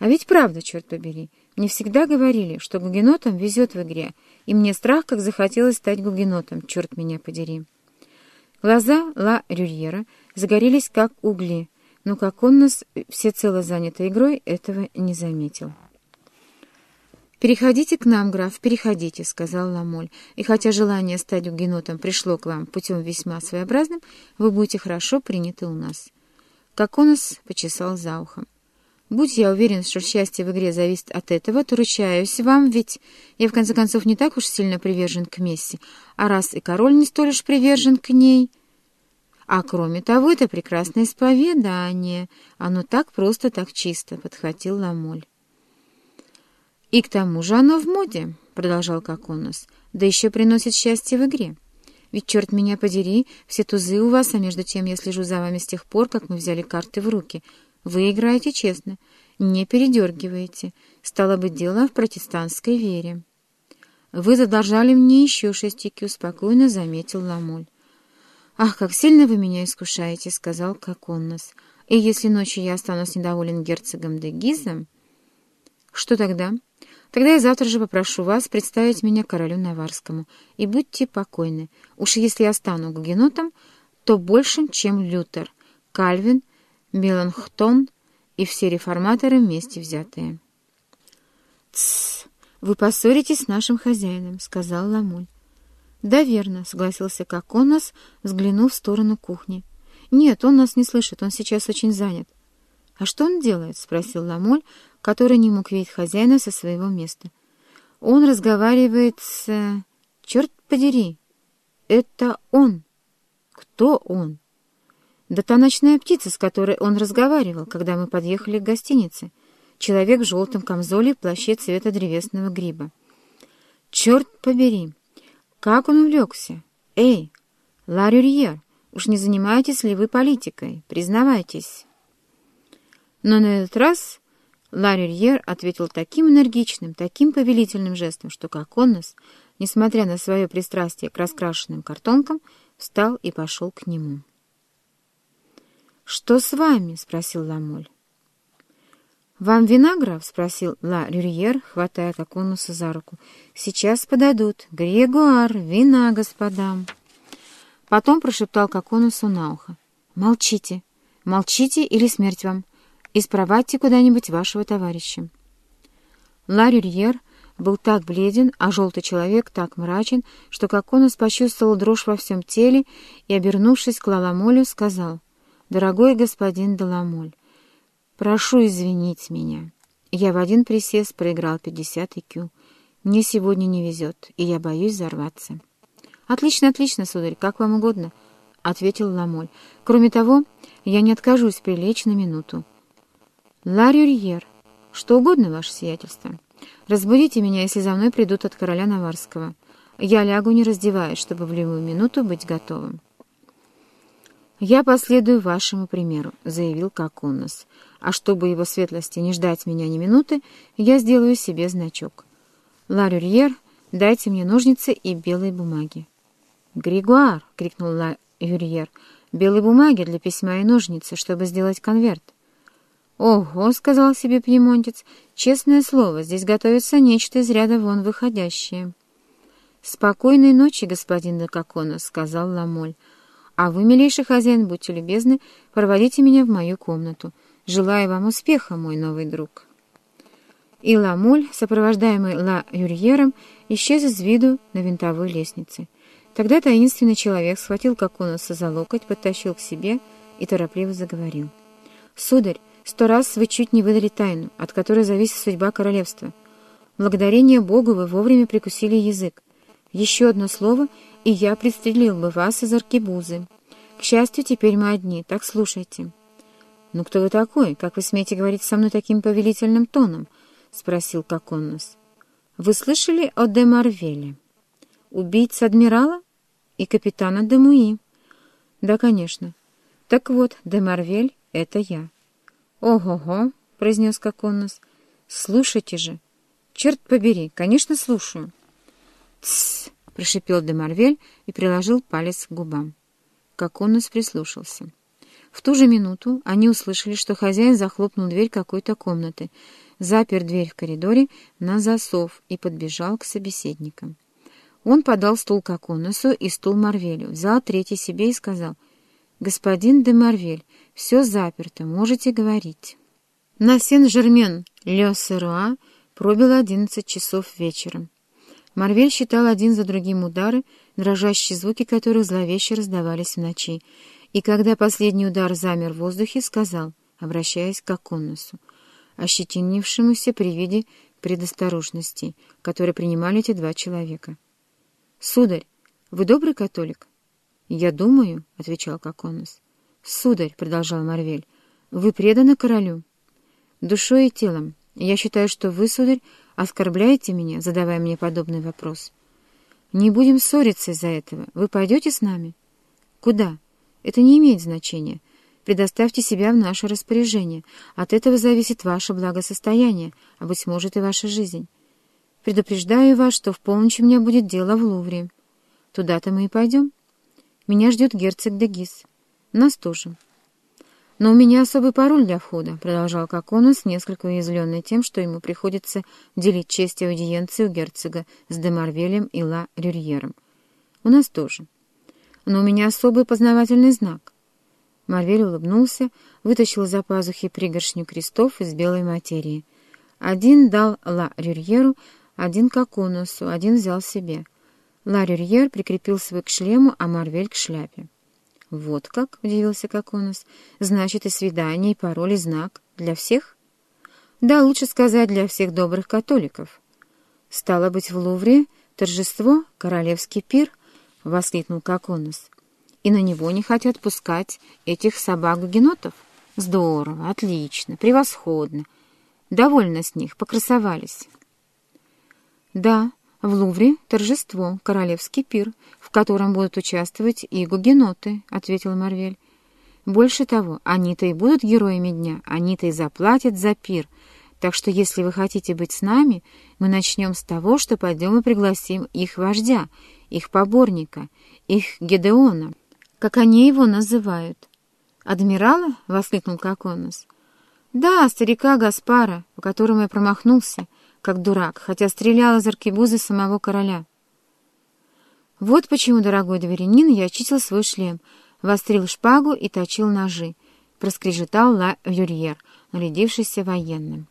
А ведь правда, черт побери, мне всегда говорили, что гугенотам везет в игре, и мне страх, как захотелось стать гугенотом, черт меня подери. Глаза Ла Рюрьера загорелись, как угли, но как он нас, всецело занятой игрой, этого не заметил. «Переходите к нам, граф, переходите», — сказал Ламоль. «И хотя желание стать гугенотом пришло к вам путем весьма своеобразным, вы будете хорошо приняты у нас». Как он нас почесал за ухом. «Будь я уверен, что счастье в игре зависит от этого, то ручаюсь вам, ведь я, в конце концов, не так уж сильно привержен к Месси, а раз и король не столь уж привержен к ней...» А кроме того, это прекрасное исповедание. Оно так просто, так чисто, — подхватил Ламоль. «И к тому же оно в моде», — продолжал Коконус, — «да еще приносит счастье в игре. Ведь, черт меня подери, все тузы у вас, а между тем я слежу за вами с тех пор, как мы взяли карты в руки. Вы играете честно, не передергиваете. Стало быть, дело в протестантской вере». «Вы задолжали мне еще шесть IQ», — спокойно заметил Ламоль. «Ах, как сильно вы меня искушаете», — сказал Коконус. «И если ночью я останусь недоволен герцогом де Гизом...» «Что тогда?» Тогда я завтра же попрошу вас представить меня королю Наварскому. И будьте покойны. Уж если я стану гугенотом, то большим, чем Лютер, Кальвин, Меланхтон и все реформаторы вместе взятые. «Тссс! Вы поссоритесь с нашим хозяином», — сказал Ламуль. «Да, верно», — согласился Коконос, взглянув в сторону кухни. «Нет, он нас не слышит, он сейчас очень занят». «А что он делает?» — спросил Ламоль, который не мог видеть хозяина со своего места. «Он разговаривает с... Черт подери! Это он!» «Кто он?» «Да та ночная птица, с которой он разговаривал, когда мы подъехали к гостинице. Человек в желтом камзоле и плаще цвета древесного гриба». «Черт побери! Как он увлекся! Эй, Ларюрьер, уж не занимаетесь ли вы политикой? Признавайтесь!» Но на этот раз Ларюрьер ответил таким энергичным, таким повелительным жестом, что Коконос, несмотря на свое пристрастие к раскрашенным картонкам, встал и пошел к нему. «Что с вами?» — спросил Ламоль. «Вам вина, граф?» — спросил Ла Рюрьер, хватая Коконуса за руку. «Сейчас подадут. Грегуар, вина господам!» Потом прошептал Коконусу на ухо. «Молчите! Молчите, или смерть вам! и спровадьте куда-нибудь вашего товарища». Ла Рюрьер был так бледен, а желтый человек так мрачен, что как он почувствовал дрожь во всем теле и, обернувшись к Лаламолю, сказал, «Дорогой господин Даламоль, прошу извинить меня. Я в один присест проиграл 50 икю. Мне сегодня не везет, и я боюсь взорваться». «Отлично, отлично, сударь, как вам угодно», — ответил Ламоль. «Кроме того, я не откажусь прилечь на минуту. Ларюрьер, что угодно, ваше сиятельство. Разбудите меня, если за мной придут от короля Наварского. Я лягу, не раздеваясь, чтобы в любую минуту быть готовым. «Я последую вашему примеру», — заявил Коконос. «А чтобы его светлости не ждать меня ни минуты, я сделаю себе значок. Ларюрьер, дайте мне ножницы и белые бумаги». «Григуар!» — крикнул Ла Юрьер. «Белые бумаги для письма и ножницы, чтобы сделать конверт». «Ого», — сказал себе пьемонтец, — «честное слово, здесь готовится нечто из ряда вон выходящее». «Спокойной ночи, господин Дакакона», — сказал Ламоль. «А вы, милейший хозяин, будьте любезны, проводите меня в мою комнату. Желаю вам успеха, мой новый друг». И Ламоль, сопровождаемый Ла Юрьером, исчез из виду на винтовой лестнице. Тогда таинственный человек схватил Коконуса за локоть, подтащил к себе и торопливо заговорил. «Сударь, Сто раз вы чуть не выдали тайну, от которой зависит судьба королевства. Благодарение Богу вы вовремя прикусили язык. Еще одно слово, и я пристрелил бы вас из аркебузы. К счастью, теперь мы одни, так слушайте». «Ну кто вы такой? Как вы смеете говорить со мной таким повелительным тоном?» — спросил Коконнос. «Вы слышали о де Марвеле? Убийца адмирала и капитана де Муи?» «Да, конечно. Так вот, де Марвель — это я». «Ого-го!» — произнес Коконос. «Слушайте же! Черт побери, конечно, слушаю!» «Тссс!» — прошипел Демарвель и приложил палец к губам. Коконос прислушался. В ту же минуту они услышали, что хозяин захлопнул дверь какой-то комнаты, запер дверь в коридоре на засов и подбежал к собеседникам. Он подал стул Коконосу и стул Марвелю, взял третий себе и сказал, «Господин де Марвель, все заперто, можете говорить». На Сен-Жермен-Ле-Серуа пробило одиннадцать часов вечером. Марвель считал один за другим удары, дрожащие звуки которых зловеще раздавались в ночи, и когда последний удар замер в воздухе, сказал, обращаясь к Аконносу, ощетинившемуся при виде предосторожностей, которые принимали эти два человека. «Сударь, вы добрый католик?» «Я думаю», — отвечал Коконос. «Сударь», — продолжал Марвель, — «вы преданы королю?» «Душой и телом. Я считаю, что вы, сударь, оскорбляете меня, задавая мне подобный вопрос. Не будем ссориться из-за этого. Вы пойдете с нами?» «Куда?» Это не имеет значения. Предоставьте себя в наше распоряжение. От этого зависит ваше благосостояние, а, быть может, и ваша жизнь. Предупреждаю вас, что в полночь у меня будет дело в Лувре. Туда-то мы и пойдем. Меня ждет герцог Дегис. Нас тоже. Но у меня особый пароль для входа, продолжал Коконус, несколько уязвленный тем, что ему приходится делить честь аудиенции у герцога с Демарвелем и Ла Рюрьером. У нас тоже но у меня особый познавательный знак». Марвель улыбнулся, вытащил из-за пазухи пригоршню крестов из белой материи. Один дал Ла Рюрьеру, один Коконусу, один взял себе. Ла Рюрьер прикрепил свой к шлему, а Марвель к шляпе. «Вот как?» — удивился Коконус. «Значит, и свидание, и пароль, и знак. Для всех?» «Да, лучше сказать, для всех добрых католиков». «Стало быть, в Лувре торжество, королевский пир?» — воскликнул Коконос. «И на него не хотят пускать этих собак-генотов? Здорово, отлично, превосходно. Довольно с них, покрасовались». «Да, в Лувре торжество, королевский пир, в котором будут участвовать и гугеноты», — ответил Марвель. «Больше того, они-то и будут героями дня, они-то и заплатят за пир». Так что, если вы хотите быть с нами, мы начнем с того, что пойдем и пригласим их вождя, их поборника, их Гедеона, как они его называют. «Адмирала?» — воскликнул Коконус. «Да, старика Гаспара, по которому я промахнулся, как дурак, хотя стрелял из аркебузы самого короля». Вот почему, дорогой дворянин, я очистил свой шлем, вострил шпагу и точил ножи, проскрежетал Ла Юрьер, нарядившийся военным.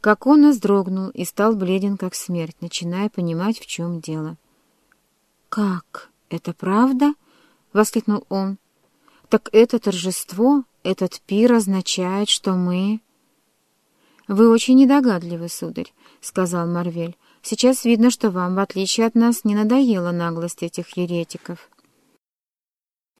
Как он вздрогнул и стал бледен, как смерть, начиная понимать, в чем дело. «Как? Это правда?» — воскликнул он. «Так это торжество, этот пир означает, что мы...» «Вы очень недогадливы, сударь», — сказал Марвель. «Сейчас видно, что вам, в отличие от нас, не надоела наглость этих еретиков».